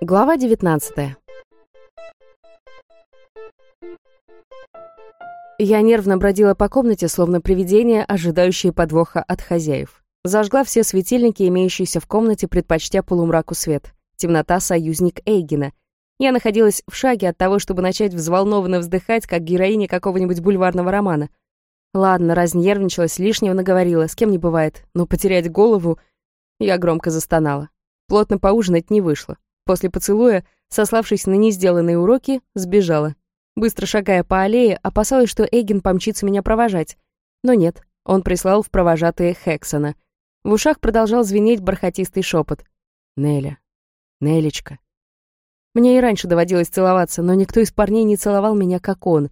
Глава 19 Я нервно бродила по комнате, словно привидение, ожидающее подвоха от хозяев. Зажгла все светильники, имеющиеся в комнате, предпочтя полумраку свет. Темнота — союзник Эйгена. Я находилась в шаге от того, чтобы начать взволнованно вздыхать, как героиня какого-нибудь бульварного романа. Ладно, разнервничалась, лишнего наговорила, с кем не бывает, но потерять голову... Я громко застонала. Плотно поужинать не вышло. После поцелуя, сославшись на несделанные уроки, сбежала. Быстро шагая по аллее, опасалась, что Эгин помчится меня провожать. Но нет, он прислал в провожатые Хексона. В ушах продолжал звенеть бархатистый шепот. «Неля, Нелечка». Мне и раньше доводилось целоваться, но никто из парней не целовал меня, как он.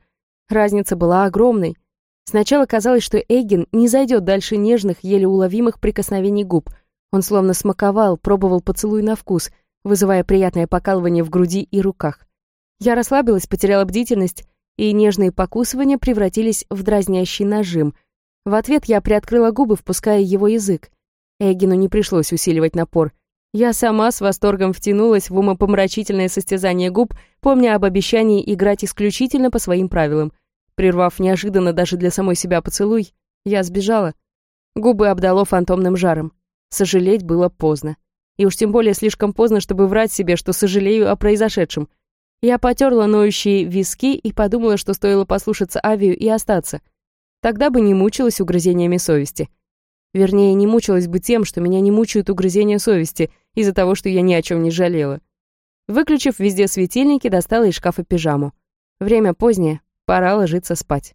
Разница была огромной. Сначала казалось, что Эгин не зайдет дальше нежных, еле уловимых прикосновений губ. Он словно смаковал, пробовал поцелуй на вкус — вызывая приятное покалывание в груди и руках. Я расслабилась, потеряла бдительность, и нежные покусывания превратились в дразнящий нажим. В ответ я приоткрыла губы, впуская его язык. Эгину не пришлось усиливать напор. Я сама с восторгом втянулась в умопомрачительное состязание губ, помня об обещании играть исключительно по своим правилам. Прервав неожиданно даже для самой себя поцелуй, я сбежала. Губы обдало фантомным жаром. Сожалеть было поздно. И уж тем более слишком поздно, чтобы врать себе, что сожалею о произошедшем. Я потерла ноющие виски и подумала, что стоило послушаться Авию и остаться. Тогда бы не мучилась угрызениями совести. Вернее, не мучилась бы тем, что меня не мучают угрызения совести из-за того, что я ни о чем не жалела. Выключив везде светильники, достала из шкафа пижаму. Время позднее, пора ложиться спать.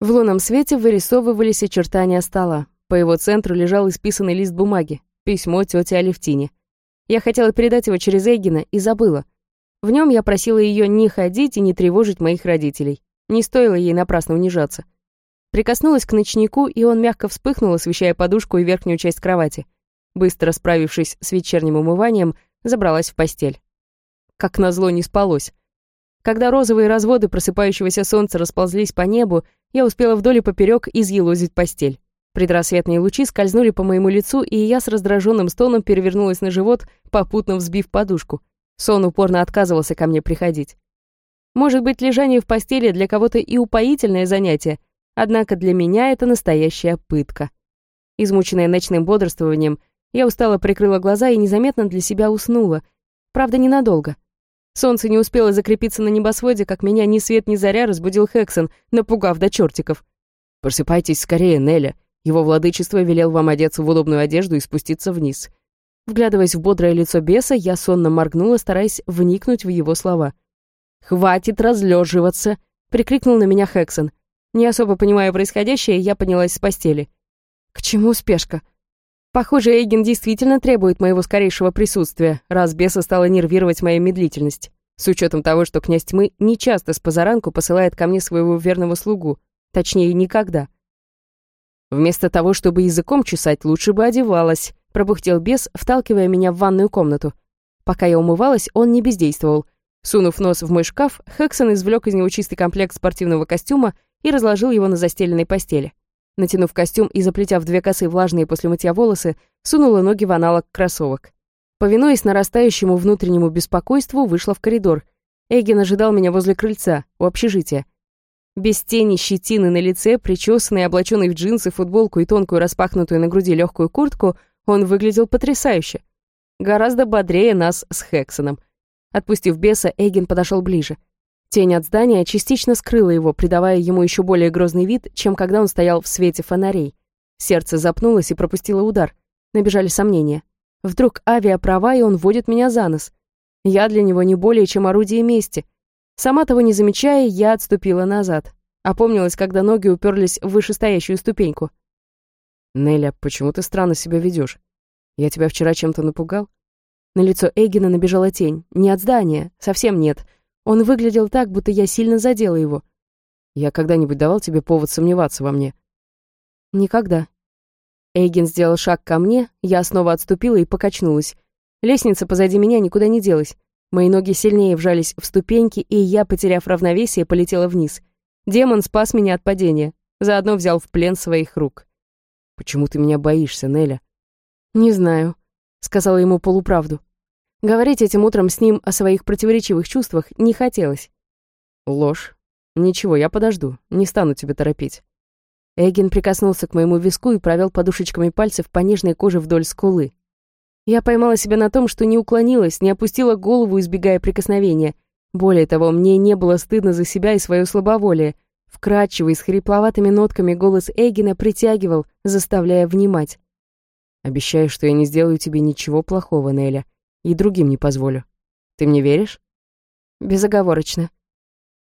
В лунном свете вырисовывались очертания стола. По его центру лежал исписанный лист бумаги письмо тете Алевтине. Я хотела передать его через Эгина и забыла. В нем я просила ее не ходить и не тревожить моих родителей. Не стоило ей напрасно унижаться. Прикоснулась к ночнику, и он мягко вспыхнул, освещая подушку и верхнюю часть кровати. Быстро справившись с вечерним умыванием, забралась в постель. Как назло не спалось. Когда розовые разводы просыпающегося солнца расползлись по небу, я успела вдоль и поперек изъелозить постель. Предрассветные лучи скользнули по моему лицу, и я с раздраженным стоном перевернулась на живот, попутно взбив подушку. Сон упорно отказывался ко мне приходить. Может быть, лежание в постели для кого-то и упоительное занятие, однако для меня это настоящая пытка. Измученная ночным бодрствованием, я устало прикрыла глаза и незаметно для себя уснула. Правда, ненадолго. Солнце не успело закрепиться на небосводе, как меня ни свет ни заря разбудил Хексон, напугав до чертиков. «Просыпайтесь скорее, Неля. Его владычество велел вам одеться в удобную одежду и спуститься вниз. Вглядываясь в бодрое лицо беса, я сонно моргнула, стараясь вникнуть в его слова. «Хватит разлеживаться!» — прикрикнул на меня Хексон. Не особо понимая происходящее, я поднялась с постели. «К чему спешка?» Похоже, Эйген действительно требует моего скорейшего присутствия, раз беса стала нервировать мою медлительность. С учетом того, что князь тьмы нечасто с позаранку посылает ко мне своего верного слугу. Точнее, никогда. Вместо того, чтобы языком чесать, лучше бы одевалась», — пробухтел бес, вталкивая меня в ванную комнату. Пока я умывалась, он не бездействовал. Сунув нос в мой шкаф, Хексон извлек из него чистый комплект спортивного костюма и разложил его на застеленной постели. Натянув костюм и заплетя в две косы влажные после мытья волосы, сунула ноги в аналог кроссовок. Повинуясь нарастающему внутреннему беспокойству, вышла в коридор. Эгин ожидал меня возле крыльца, у общежития. Без тени щетины на лице, причесанный, облаченный в джинсы, футболку и тонкую распахнутую на груди легкую куртку, он выглядел потрясающе. Гораздо бодрее нас с Хексоном. Отпустив беса, Эйген подошел ближе. Тень от здания частично скрыла его, придавая ему еще более грозный вид, чем когда он стоял в свете фонарей. Сердце запнулось и пропустило удар. Набежали сомнения. Вдруг авиа права, и он водит меня за нос. Я для него не более, чем орудие мести — Сама того не замечая, я отступила назад. Опомнилась, когда ноги уперлись в вышестоящую ступеньку. «Неля, почему ты странно себя ведешь? Я тебя вчера чем-то напугал?» На лицо Эгина набежала тень. Не от здания, совсем нет. Он выглядел так, будто я сильно задела его. «Я когда-нибудь давал тебе повод сомневаться во мне?» «Никогда». Эйген сделал шаг ко мне, я снова отступила и покачнулась. Лестница позади меня никуда не делась. Мои ноги сильнее вжались в ступеньки, и я, потеряв равновесие, полетела вниз. Демон спас меня от падения, заодно взял в плен своих рук. Почему ты меня боишься, Неля? Не знаю, сказала ему полуправду. Говорить этим утром с ним о своих противоречивых чувствах не хотелось. Ложь. Ничего, я подожду, не стану тебя торопить. Эгин прикоснулся к моему виску и провел подушечками пальцев по нежной коже вдоль скулы. Я поймала себя на том, что не уклонилась, не опустила голову, избегая прикосновения. Более того, мне не было стыдно за себя и свое слабоволие. Вкрадчивый, с хрипловатыми нотками голос Эгина притягивал, заставляя внимать. «Обещаю, что я не сделаю тебе ничего плохого, Неля, и другим не позволю. Ты мне веришь?» Безоговорочно.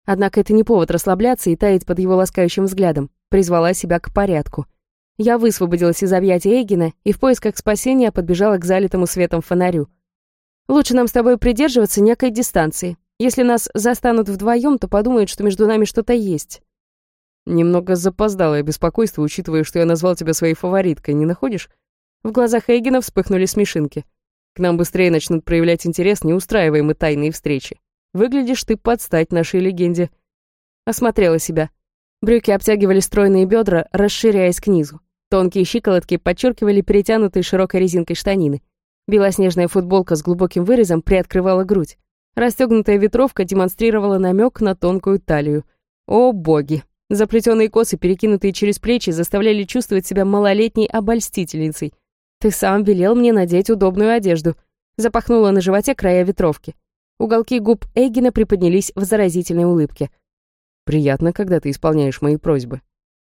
Однако это не повод расслабляться и таять под его ласкающим взглядом призвала себя к порядку. Я высвободилась из объятий Эгина и в поисках спасения подбежала к залитому светом фонарю. «Лучше нам с тобой придерживаться некой дистанции. Если нас застанут вдвоем, то подумают, что между нами что-то есть». Немного запоздалое беспокойство, учитывая, что я назвал тебя своей фавориткой, не находишь? В глазах Эгина вспыхнули смешинки. К нам быстрее начнут проявлять интерес неустраиваемые тайные встречи. Выглядишь ты под стать нашей легенде. Осмотрела себя. Брюки обтягивали стройные бедра, расширяясь к низу. Тонкие щиколотки подчеркивали перетянутые широкой резинкой штанины. Белоснежная футболка с глубоким вырезом приоткрывала грудь. Расстегнутая ветровка демонстрировала намек на тонкую талию. О, боги! Заплетенные косы, перекинутые через плечи, заставляли чувствовать себя малолетней обольстительницей. Ты сам велел мне надеть удобную одежду. Запахнула на животе края ветровки. Уголки губ Эгина приподнялись в заразительной улыбке. Приятно, когда ты исполняешь мои просьбы.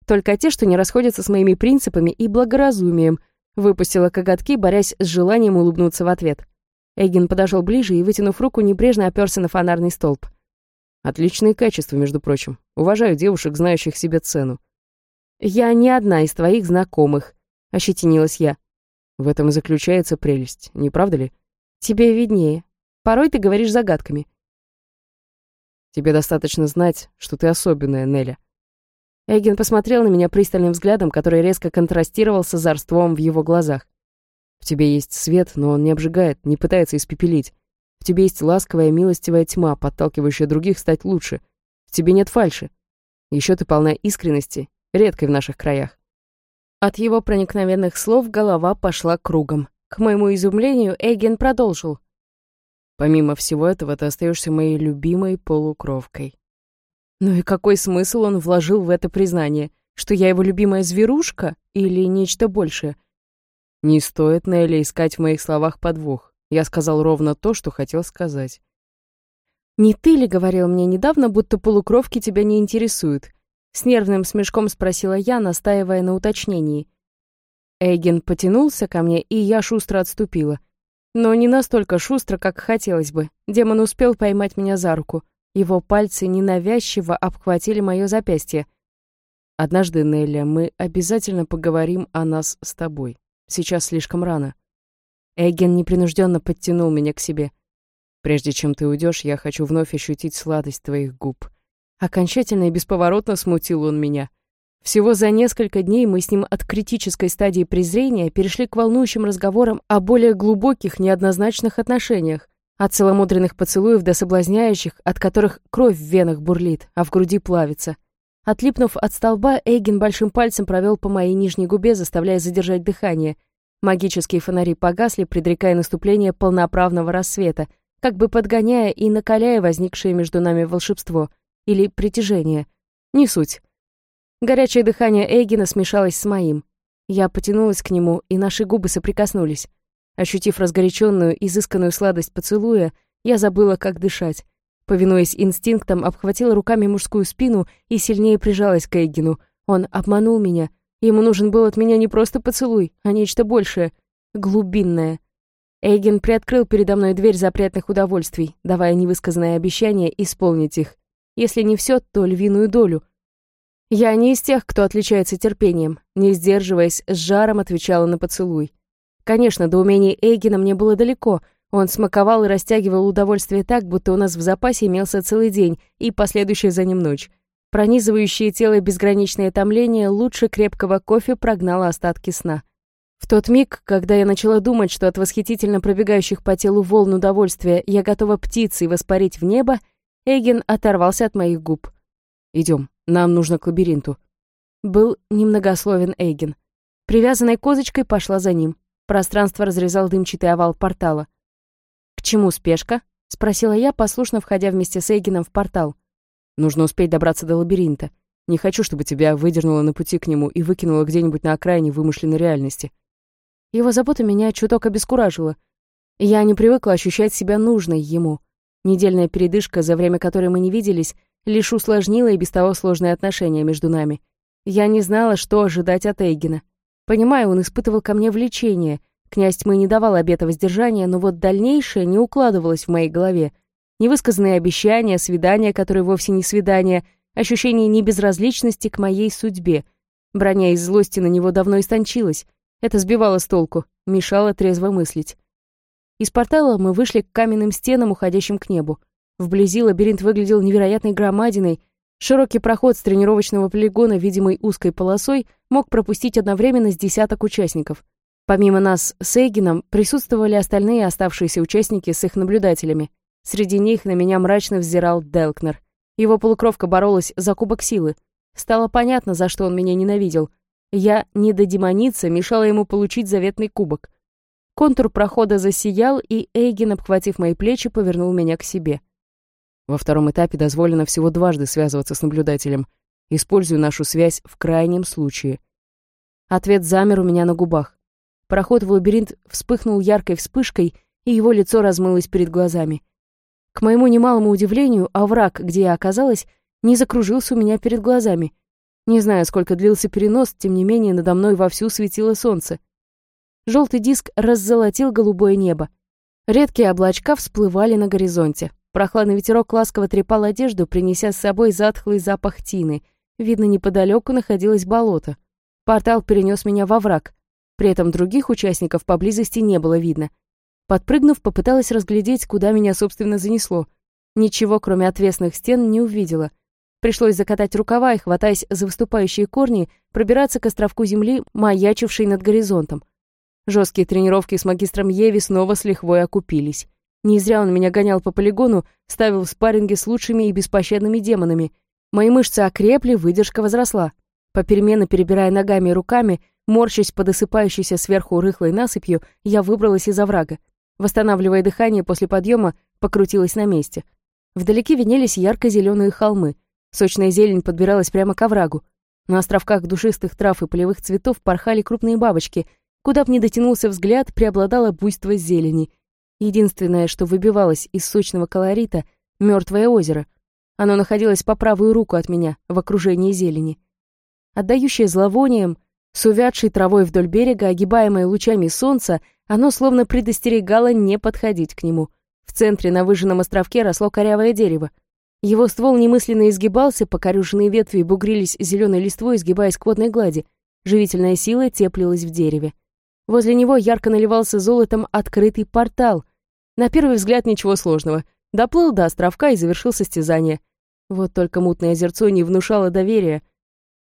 Только те, что не расходятся с моими принципами и благоразумием. Выпустила коготки, борясь с желанием улыбнуться в ответ. Эгин подошел ближе и, вытянув руку, небрежно оперся на фонарный столб. Отличные качества, между прочим. Уважаю девушек, знающих себе цену. «Я не одна из твоих знакомых», — ощетинилась я. В этом и заключается прелесть, не правда ли? Тебе виднее. Порой ты говоришь загадками. Тебе достаточно знать, что ты особенная, Неля». Эгин посмотрел на меня пристальным взглядом, который резко контрастировал с озорством в его глазах. «В тебе есть свет, но он не обжигает, не пытается испепелить. В тебе есть ласковая, милостивая тьма, подталкивающая других стать лучше. В тебе нет фальши. Еще ты полна искренности, редкой в наших краях». От его проникновенных слов голова пошла кругом. К моему изумлению Эгин продолжил. Помимо всего этого, ты остаешься моей любимой полукровкой. Ну и какой смысл он вложил в это признание? Что я его любимая зверушка или нечто большее? Не стоит, Нелли, искать в моих словах подвох. Я сказал ровно то, что хотел сказать. «Не ты ли говорил мне недавно, будто полукровки тебя не интересуют?» С нервным смешком спросила я, настаивая на уточнении. Эгин потянулся ко мне, и я шустро отступила. Но не настолько шустро, как хотелось бы. Демон успел поймать меня за руку. Его пальцы ненавязчиво обхватили мое запястье. «Однажды, Нелли, мы обязательно поговорим о нас с тобой. Сейчас слишком рано». Эгген непринужденно подтянул меня к себе. «Прежде чем ты уйдешь, я хочу вновь ощутить сладость твоих губ». Окончательно и бесповоротно смутил он меня. Всего за несколько дней мы с ним от критической стадии презрения перешли к волнующим разговорам о более глубоких, неоднозначных отношениях, от целомудренных поцелуев до соблазняющих, от которых кровь в венах бурлит, а в груди плавится. Отлипнув от столба, Эйген большим пальцем провел по моей нижней губе, заставляя задержать дыхание. Магические фонари погасли, предрекая наступление полноправного рассвета, как бы подгоняя и накаляя возникшее между нами волшебство или притяжение. Не суть. Горячее дыхание Эйгена смешалось с моим. Я потянулась к нему, и наши губы соприкоснулись. Ощутив разгоряченную, изысканную сладость поцелуя, я забыла, как дышать. Повинуясь инстинктам, обхватила руками мужскую спину и сильнее прижалась к Эйгену. Он обманул меня. Ему нужен был от меня не просто поцелуй, а нечто большее, глубинное. Эйген приоткрыл передо мной дверь запретных удовольствий, давая невысказанное обещание исполнить их. Если не все, то львиную долю — я не из тех, кто отличается терпением, не сдерживаясь, с жаром отвечала на поцелуй. Конечно, до умения Эйгена мне было далеко. Он смаковал и растягивал удовольствие так, будто у нас в запасе имелся целый день и последующая за ним ночь. Пронизывающее тело безграничное томление лучше крепкого кофе прогнало остатки сна. В тот миг, когда я начала думать, что от восхитительно пробегающих по телу волн удовольствия я готова птицей воспарить в небо, Эйген оторвался от моих губ. Идем. Нам нужно к лабиринту». Был немногословен Эйген. Привязанной козочкой пошла за ним. Пространство разрезал дымчатый овал портала. «К чему спешка?» — спросила я, послушно входя вместе с Эйгином в портал. «Нужно успеть добраться до лабиринта. Не хочу, чтобы тебя выдернуло на пути к нему и выкинуло где-нибудь на окраине вымышленной реальности». Его забота меня чуток обескуражила. Я не привыкла ощущать себя нужной ему. Недельная передышка, за время которой мы не виделись, лишь усложнила и без того сложные отношения между нами. Я не знала, что ожидать от Эйгена. Понимаю, он испытывал ко мне влечение. Князь тьмы не давал обета воздержания, но вот дальнейшее не укладывалось в моей голове. Невысказанные обещания, свидания, которые вовсе не свидания, ощущение небезразличности к моей судьбе. Броня из злости на него давно истончилась. Это сбивало с толку, мешало трезво мыслить. Из портала мы вышли к каменным стенам, уходящим к небу. Вблизи лабиринт выглядел невероятной громадиной, Широкий проход с тренировочного полигона, видимой узкой полосой, мог пропустить одновременно с десяток участников. Помимо нас с Эйгином присутствовали остальные оставшиеся участники с их наблюдателями. Среди них на меня мрачно взирал Делкнер. Его полукровка боролась за кубок силы. Стало понятно, за что он меня ненавидел. Я, не до демоница, мешала ему получить заветный кубок. Контур прохода засиял, и Эйгин, обхватив мои плечи, повернул меня к себе. Во втором этапе дозволено всего дважды связываться с наблюдателем. Использую нашу связь в крайнем случае. Ответ замер у меня на губах. Проход в лабиринт вспыхнул яркой вспышкой, и его лицо размылось перед глазами. К моему немалому удивлению, овраг, где я оказалась, не закружился у меня перед глазами. Не знаю, сколько длился перенос, тем не менее надо мной вовсю светило солнце. Желтый диск раззолотил голубое небо. Редкие облачка всплывали на горизонте. Прохладный ветерок ласково трепал одежду, принеся с собой затхлый запах тины. Видно, неподалеку находилось болото. Портал перенес меня во враг. При этом других участников поблизости не было видно. Подпрыгнув, попыталась разглядеть, куда меня, собственно, занесло. Ничего, кроме отвесных стен, не увидела. Пришлось закатать рукава и, хватаясь за выступающие корни, пробираться к островку земли, маячившей над горизонтом. Жесткие тренировки с магистром Еви снова с лихвой окупились. Не зря он меня гонял по полигону, ставил в спарринге с лучшими и беспощадными демонами. Мои мышцы окрепли, выдержка возросла. Попеременно перебирая ногами и руками, морщась под осыпающейся сверху рыхлой насыпью, я выбралась из оврага. Восстанавливая дыхание после подъема, покрутилась на месте. Вдалеке виднелись ярко-зеленые холмы. Сочная зелень подбиралась прямо к оврагу. На островках душистых трав и полевых цветов порхали крупные бабочки. Куда б ни дотянулся взгляд, преобладало буйство зелени — Единственное, что выбивалось из сочного колорита — мертвое озеро. Оно находилось по правую руку от меня, в окружении зелени. Отдающее зловонием, с увядшей травой вдоль берега, огибаемое лучами солнца, оно словно предостерегало не подходить к нему. В центре на выжженном островке росло корявое дерево. Его ствол немысленно изгибался, покорюженные ветви бугрились зеленой листвой, изгибаясь к водной глади. Живительная сила теплилась в дереве. Возле него ярко наливался золотом открытый портал. На первый взгляд ничего сложного. Доплыл до островка и завершил состязание. Вот только мутное озерцо не внушало доверия.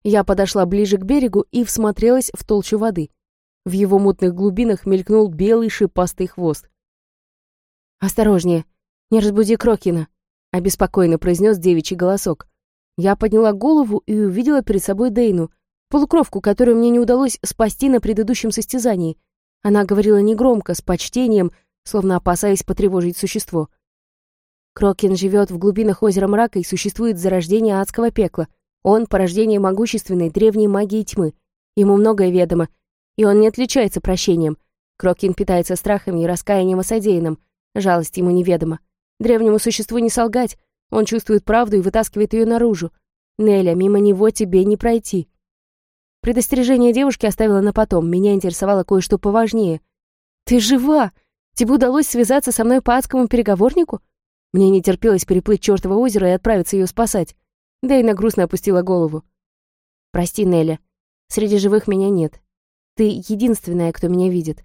Я подошла ближе к берегу и всмотрелась в толщу воды. В его мутных глубинах мелькнул белый шипастый хвост. «Осторожнее, не разбуди Крокина», — обеспокоенно произнес девичий голосок. Я подняла голову и увидела перед собой Дейну — Полукровку, которую мне не удалось спасти на предыдущем состязании. Она говорила негромко, с почтением, словно опасаясь потревожить существо. Крокин живет в глубинах озера мрака и существует за рождение адского пекла. Он — порождение могущественной древней магии тьмы. Ему многое ведомо, и он не отличается прощением. Крокин питается страхами и раскаянием о содеянном. Жалость ему неведома. Древнему существу не солгать. Он чувствует правду и вытаскивает ее наружу. Неля, мимо него тебе не пройти. Предостережение девушки оставила на потом, меня интересовало кое-что поважнее. «Ты жива! Тебе удалось связаться со мной по адскому переговорнику?» Мне не терпелось переплыть чертово озеро и отправиться ее спасать. Дейна грустно опустила голову. «Прости, Неля, среди живых меня нет. Ты единственная, кто меня видит».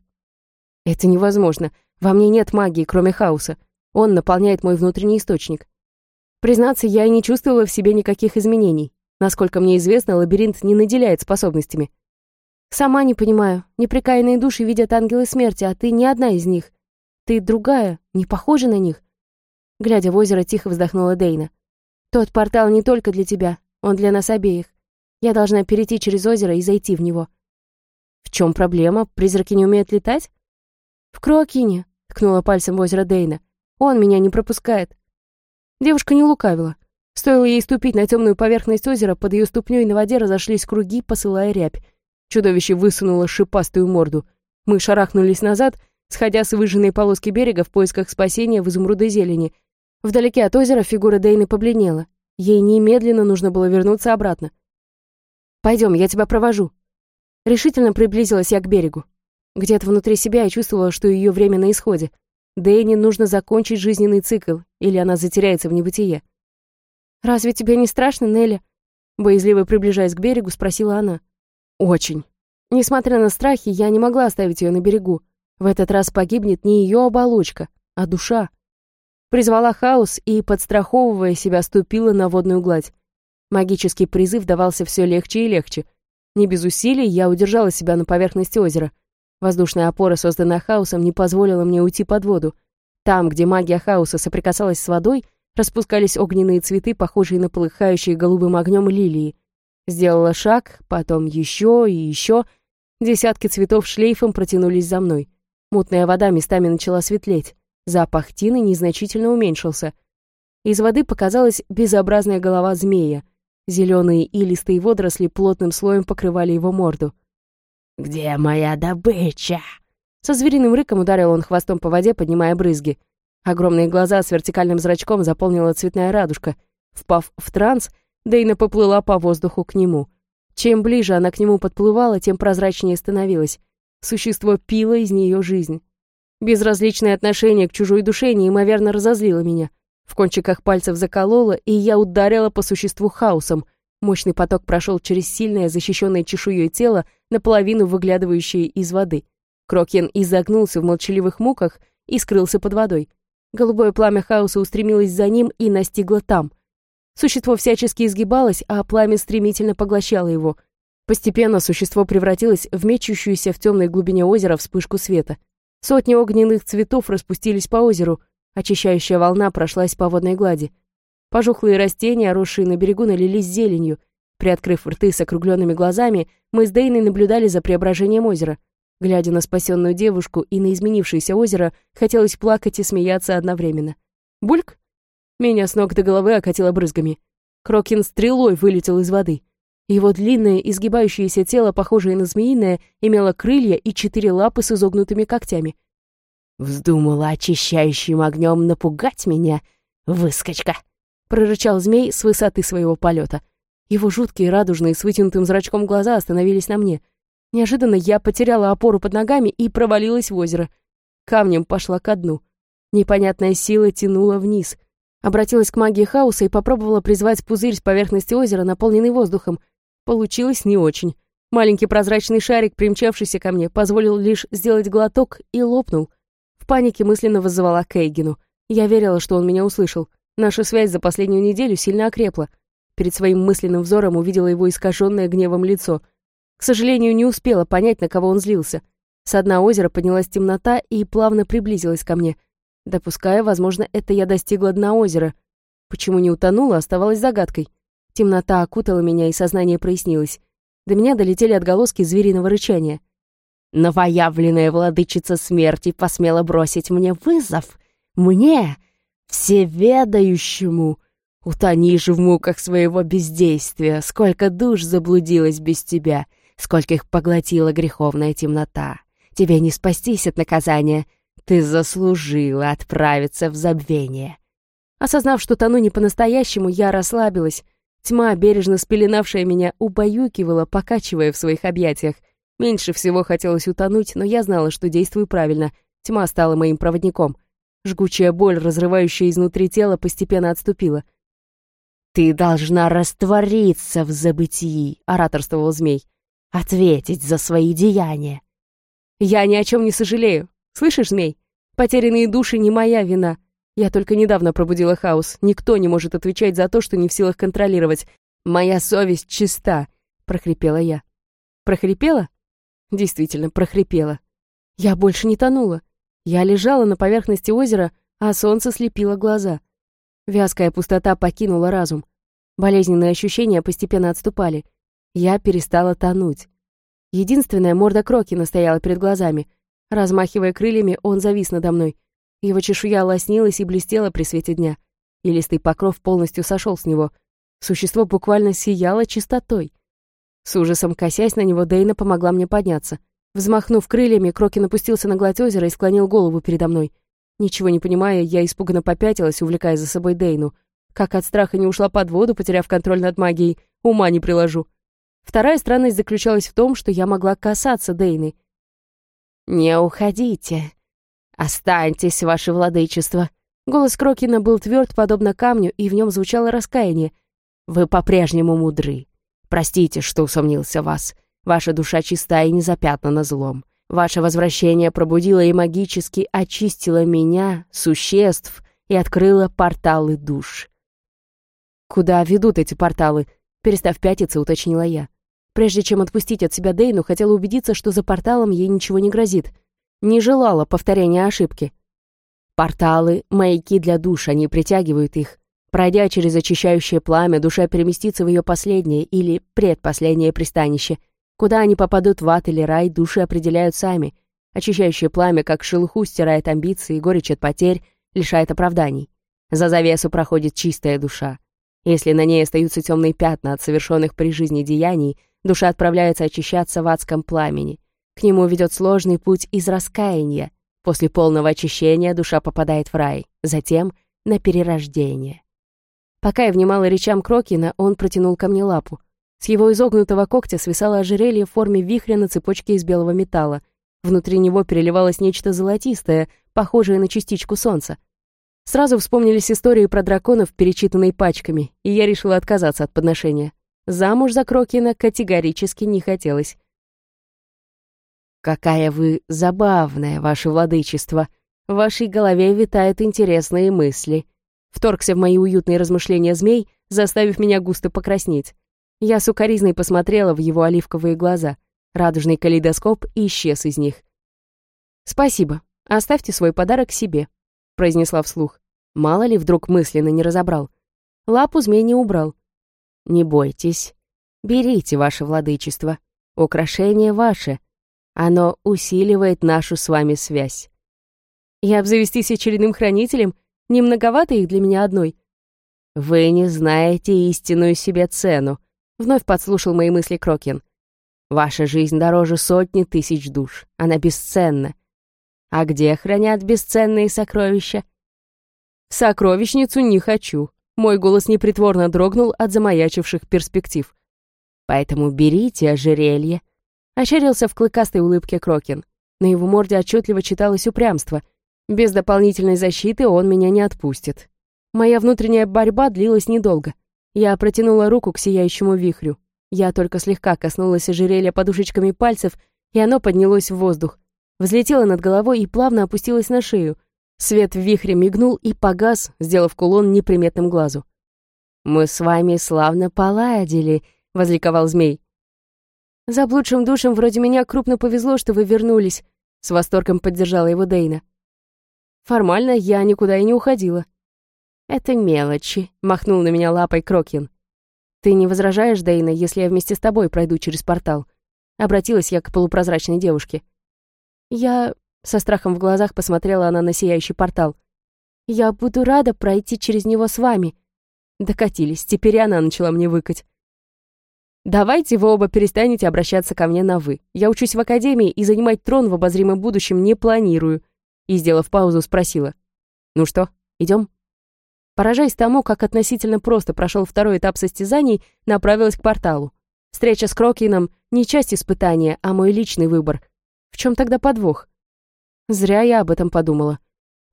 «Это невозможно. Во мне нет магии, кроме хаоса. Он наполняет мой внутренний источник. Признаться, я и не чувствовала в себе никаких изменений. Насколько мне известно, лабиринт не наделяет способностями. Сама не понимаю. Неприкаянные души видят ангелы смерти, а ты не одна из них. Ты другая, не похожа на них. Глядя в озеро, тихо вздохнула Дейна. Тот портал не только для тебя, он для нас обеих. Я должна перейти через озеро и зайти в него. В чем проблема? Призраки не умеют летать? В Кроакине, ткнула пальцем в озеро Дейна. Он меня не пропускает. Девушка не лукавила. Стоило ей ступить на темную поверхность озера, под ее ступней на воде разошлись круги, посылая рябь. Чудовище высунуло шипастую морду. Мы шарахнулись назад, сходя с выжженной полоски берега в поисках спасения в изумрудной зелени. Вдалеке от озера фигура Дейны побледнела. Ей немедленно нужно было вернуться обратно. «Пойдем, я тебя провожу». Решительно приблизилась я к берегу. Где-то внутри себя я чувствовала, что ее время на исходе. Дэйне нужно закончить жизненный цикл, или она затеряется в небытие. «Разве тебе не страшно, Нелли?» Боязливо приближаясь к берегу, спросила она. «Очень». Несмотря на страхи, я не могла оставить ее на берегу. В этот раз погибнет не ее оболочка, а душа. Призвала хаос и, подстраховывая себя, ступила на водную гладь. Магический призыв давался все легче и легче. Не без усилий я удержала себя на поверхности озера — Воздушная опора, созданная хаосом, не позволила мне уйти под воду. Там, где магия хаоса соприкасалась с водой, распускались огненные цветы, похожие на полыхающие голубым огнем лилии. Сделала шаг, потом еще и еще. Десятки цветов шлейфом протянулись за мной. Мутная вода местами начала светлеть. Запах тины незначительно уменьшился. Из воды показалась безобразная голова змея. Зеленые и листые водоросли плотным слоем покрывали его морду. «Где моя добыча?» Со звериным рыком ударил он хвостом по воде, поднимая брызги. Огромные глаза с вертикальным зрачком заполнила цветная радужка. Впав в транс, Дейна поплыла по воздуху к нему. Чем ближе она к нему подплывала, тем прозрачнее становилась. Существо пило из нее жизнь. Безразличное отношение к чужой душе неимоверно разозлило меня. В кончиках пальцев закололо, и я ударила по существу хаосом — Мощный поток прошел через сильное, защищенное чешуей тело, наполовину выглядывающее из воды. Крокьен изогнулся в молчаливых муках и скрылся под водой. Голубое пламя хаоса устремилось за ним и настигло там. Существо всячески изгибалось, а пламя стремительно поглощало его. Постепенно существо превратилось в мечущуюся в темной глубине озера вспышку света. Сотни огненных цветов распустились по озеру, очищающая волна прошлась по водной глади. Пожухлые растения, росшие на берегу, налились зеленью. Приоткрыв рты с округленными глазами, мы с Дейной наблюдали за преображением озера. Глядя на спасенную девушку и на изменившееся озеро, хотелось плакать и смеяться одновременно. Бульк? Меня с ног до головы окатило брызгами. Крокин стрелой вылетел из воды. Его длинное, изгибающееся тело, похожее на змеиное, имело крылья и четыре лапы с изогнутыми когтями. «Вздумала очищающим огнем напугать меня, выскочка!» прорычал змей с высоты своего полета. Его жуткие, радужные, с вытянутым зрачком глаза остановились на мне. Неожиданно я потеряла опору под ногами и провалилась в озеро. Камнем пошла ко дну. Непонятная сила тянула вниз. Обратилась к магии хаоса и попробовала призвать пузырь с поверхности озера, наполненный воздухом. Получилось не очень. Маленький прозрачный шарик, примчавшийся ко мне, позволил лишь сделать глоток и лопнул. В панике мысленно вызывала Кейгину. Я верила, что он меня услышал. Наша связь за последнюю неделю сильно окрепла. Перед своим мысленным взором увидела его искаженное гневом лицо. К сожалению, не успела понять, на кого он злился. С дна озера поднялась темнота и плавно приблизилась ко мне. Допуская, возможно, это я достигла дна озера. Почему не утонула, оставалась загадкой. Темнота окутала меня, и сознание прояснилось. До меня долетели отголоски звериного рычания. «Новоявленная владычица смерти посмела бросить мне вызов? Мне, всеведающему. Утони же в муках своего бездействия, сколько душ заблудилось без тебя, сколько их поглотила греховная темнота. Тебе не спастись от наказания, ты заслужила отправиться в забвение. Осознав, что тону не по-настоящему, я расслабилась. Тьма, бережно спеленавшая меня, убаюкивала, покачивая в своих объятиях. Меньше всего хотелось утонуть, но я знала, что действую правильно. Тьма стала моим проводником — Жгучая боль, разрывающая изнутри тело, постепенно отступила. «Ты должна раствориться в забытии», — ораторствовал змей. «Ответить за свои деяния». «Я ни о чем не сожалею. Слышишь, змей? Потерянные души не моя вина. Я только недавно пробудила хаос. Никто не может отвечать за то, что не в силах контролировать. Моя совесть чиста», — прохрипела я. «Прохрипела?» Действительно, прохрипела. Я больше не тонула. Я лежала на поверхности озера, а солнце слепило глаза. Вязкая пустота покинула разум. Болезненные ощущения постепенно отступали. Я перестала тонуть. Единственная морда Крокина стояла перед глазами. Размахивая крыльями, он завис надо мной. Его чешуя лоснилась и блестела при свете дня. И листый покров полностью сошел с него. Существо буквально сияло чистотой. С ужасом косясь на него, Дейна помогла мне подняться. Взмахнув крыльями, Крокин опустился на гладь озера и склонил голову передо мной. Ничего не понимая, я испуганно попятилась, увлекая за собой Дейну. Как от страха не ушла под воду, потеряв контроль над магией, ума не приложу. Вторая странность заключалась в том, что я могла касаться Дейны. «Не уходите. Останьтесь, ваше владычество». Голос Крокина был тверд, подобно камню, и в нем звучало раскаяние. «Вы по-прежнему мудры. Простите, что усомнился вас. Ваша душа чиста и не запятнана злом. Ваше возвращение пробудило и магически очистило меня, существ, и открыло порталы душ. «Куда ведут эти порталы?» Перестав пятиться, уточнила я. Прежде чем отпустить от себя Дейну, хотела убедиться, что за порталом ей ничего не грозит. Не желала повторения ошибки. Порталы — маяки для душ, они притягивают их. Пройдя через очищающее пламя, душа переместится в ее последнее или предпоследнее пристанище — Куда они попадут, в ад или рай, души определяют сами. Очищающее пламя, как шелуху, стирает амбиции, горечь от потерь, лишает оправданий. За завесу проходит чистая душа. Если на ней остаются темные пятна от совершенных при жизни деяний, душа отправляется очищаться в адском пламени. К нему ведет сложный путь из раскаяния. После полного очищения душа попадает в рай, затем на перерождение. Пока я внимала речам Крокина, он протянул ко мне лапу. С его изогнутого когтя свисало ожерелье в форме вихря на цепочке из белого металла. Внутри него переливалось нечто золотистое, похожее на частичку солнца. Сразу вспомнились истории про драконов, перечитанные пачками, и я решила отказаться от подношения. Замуж за Крокина категорически не хотелось. «Какая вы забавная, ваше владычество! В вашей голове витают интересные мысли». Вторгся в мои уютные размышления змей, заставив меня густо покраснеть. Я сукоризной посмотрела в его оливковые глаза. Радужный калейдоскоп исчез из них. «Спасибо. Оставьте свой подарок себе», — произнесла вслух. Мало ли, вдруг мысленно не разобрал. Лапу змей не убрал. «Не бойтесь. Берите ваше владычество. Украшение ваше. Оно усиливает нашу с вами связь». «И обзавестись очередным хранителем? Не многовато их для меня одной?» «Вы не знаете истинную себе цену», Вновь подслушал мои мысли Крокин. «Ваша жизнь дороже сотни тысяч душ. Она бесценна. А где хранят бесценные сокровища?» «Сокровищницу не хочу». Мой голос непритворно дрогнул от замаячивших перспектив. «Поэтому берите ожерелье». Ощерился в клыкастой улыбке Крокин. На его морде отчетливо читалось упрямство. Без дополнительной защиты он меня не отпустит. Моя внутренняя борьба длилась недолго. Я протянула руку к сияющему вихрю. Я только слегка коснулась ожерелья подушечками пальцев, и оно поднялось в воздух. Взлетело над головой и плавно опустилось на шею. Свет в вихре мигнул и погас, сделав кулон неприметным глазу. «Мы с вами славно поладили», — возликовал змей. «Заблудшим душам вроде меня крупно повезло, что вы вернулись», — с восторгом поддержала его Дейна. «Формально я никуда и не уходила», «Это мелочи», — махнул на меня лапой Крокин. «Ты не возражаешь, Дейна, если я вместе с тобой пройду через портал?» Обратилась я к полупрозрачной девушке. «Я...» — со страхом в глазах посмотрела она на сияющий портал. «Я буду рада пройти через него с вами». Докатились, теперь и она начала мне выкать. «Давайте вы оба перестанете обращаться ко мне на «вы». Я учусь в академии и занимать трон в обозримом будущем не планирую». И, сделав паузу, спросила. «Ну что, идем?» Поражаясь тому, как относительно просто прошел второй этап состязаний, направилась к порталу. Встреча с Крокином — не часть испытания, а мой личный выбор. В чем тогда подвох? Зря я об этом подумала.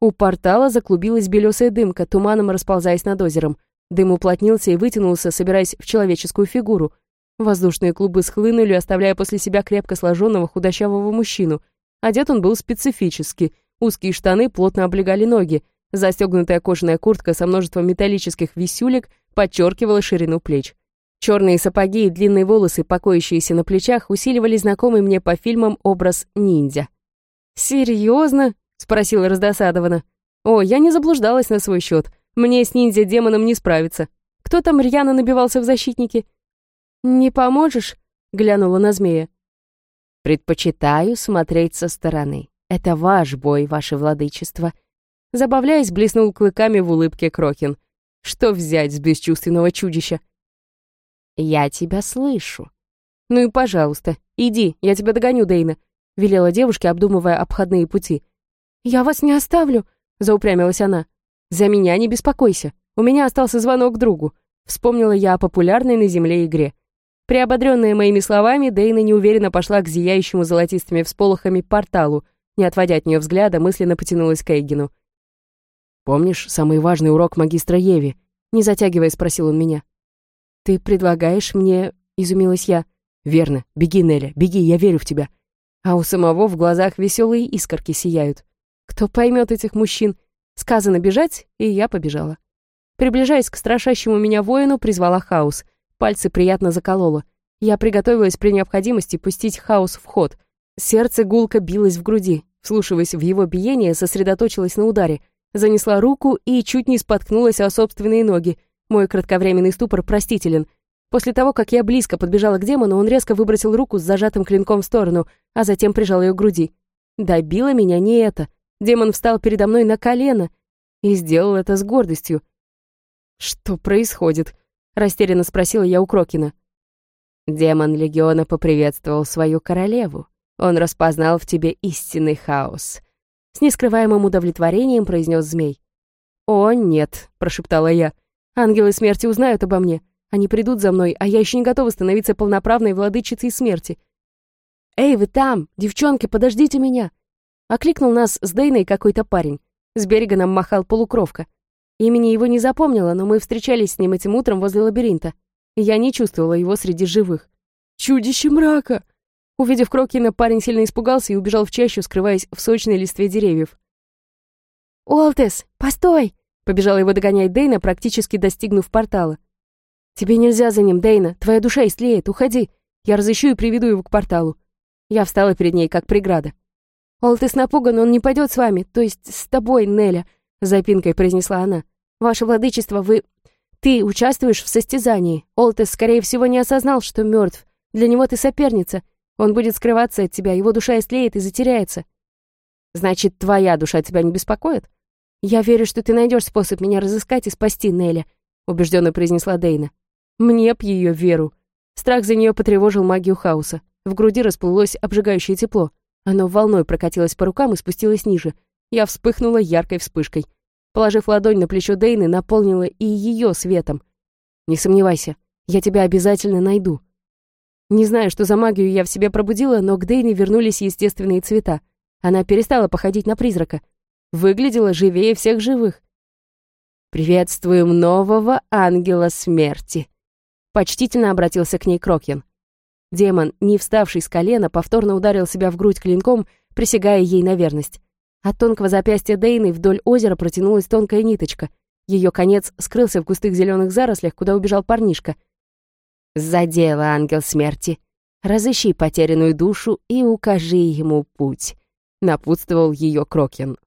У портала заклубилась белесая дымка, туманом расползаясь над озером. Дым уплотнился и вытянулся, собираясь в человеческую фигуру. Воздушные клубы схлынули, оставляя после себя крепко сложенного худощавого мужчину. Одет он был специфически. Узкие штаны плотно облегали ноги, Застегнутая кожаная куртка со множеством металлических висюлек подчеркивала ширину плеч. Черные сапоги и длинные волосы, покоящиеся на плечах, усиливали знакомый мне по фильмам образ ниндзя. «Серьезно?» — спросила раздосадованно. «О, я не заблуждалась на свой счет. Мне с ниндзя-демоном не справиться. Кто там рьяно набивался в защитники?» «Не поможешь?» — глянула на змея. Предпочитаю смотреть со стороны. Это ваш бой, ваше владычество. Забавляясь, блеснул клыками в улыбке Крокин. Что взять с бесчувственного чудища? Я тебя слышу. Ну и пожалуйста, иди, я тебя догоню, Дейна, велела девушке, обдумывая обходные пути. Я вас не оставлю, заупрямилась она. За меня не беспокойся. У меня остался звонок другу. Вспомнила я о популярной на Земле игре. Приободренная моими словами, Дейна неуверенно пошла к зияющему золотистыми всполохами порталу, не отводя от нее взгляда, мысленно потянулась к Эйгину. «Помнишь самый важный урок магистра Еви?» Не затягивая, спросил он меня. «Ты предлагаешь мне...» — изумилась я. «Верно. Беги, Неля, беги, я верю в тебя». А у самого в глазах веселые искорки сияют. Кто поймет этих мужчин? Сказано бежать, и я побежала. Приближаясь к страшащему меня воину, призвала хаос. Пальцы приятно заколола. Я приготовилась при необходимости пустить хаос в ход. Сердце гулко билось в груди. Вслушиваясь в его биение, сосредоточилась на ударе. Занесла руку и чуть не споткнулась о собственные ноги. Мой кратковременный ступор простителен. После того, как я близко подбежала к демону, он резко выбросил руку с зажатым клинком в сторону, а затем прижал ее к груди. Добило меня не это. Демон встал передо мной на колено и сделал это с гордостью. «Что происходит?» — растерянно спросила я у Крокина. Демон Легиона поприветствовал свою королеву. Он распознал в тебе истинный хаос. С нескрываемым удовлетворением произнес змей. «О, нет», — прошептала я. «Ангелы смерти узнают обо мне. Они придут за мной, а я еще не готова становиться полноправной владычицей смерти». «Эй, вы там! Девчонки, подождите меня!» Окликнул нас с Дейной какой-то парень. С берега нам махал полукровка. Имени его не запомнила, но мы встречались с ним этим утром возле лабиринта. Я не чувствовала его среди живых. «Чудище мрака!» Увидев Крокина, парень сильно испугался и убежал в чащу, скрываясь в сочной листве деревьев. «Уолтес, постой!» Побежала его догонять Дейна, практически достигнув портала. «Тебе нельзя за ним, Дейна, твоя душа истлеет, уходи. Я разыщу и приведу его к порталу». Я встала перед ней, как преграда. «Уолтес напуган, он не пойдет с вами, то есть с тобой, Неля запинкой произнесла она. «Ваше владычество, вы... Ты участвуешь в состязании. Олтес, скорее всего, не осознал, что мертв. Для него ты соперница. Он будет скрываться от тебя, его душа истлеет и затеряется». «Значит, твоя душа тебя не беспокоит?» «Я верю, что ты найдешь способ меня разыскать и спасти Неля», убежденно произнесла Дейна. «Мне б ее веру». Страх за нее потревожил магию хаоса. В груди расплылось обжигающее тепло. Оно волной прокатилось по рукам и спустилось ниже — я вспыхнула яркой вспышкой. Положив ладонь на плечо Дейны, наполнила и ее светом. «Не сомневайся, я тебя обязательно найду». Не знаю, что за магию я в себе пробудила, но к Дейне вернулись естественные цвета. Она перестала походить на призрака. Выглядела живее всех живых. «Приветствуем нового ангела смерти», — почтительно обратился к ней Крокьян. Демон, не вставший с колена, повторно ударил себя в грудь клинком, присягая ей на верность. От тонкого запястья Дейны вдоль озера протянулась тонкая ниточка. Ее конец скрылся в густых зеленых зарослях, куда убежал парнишка. «За дело, ангел смерти! Разыщи потерянную душу и укажи ему путь», — напутствовал ее Крокин.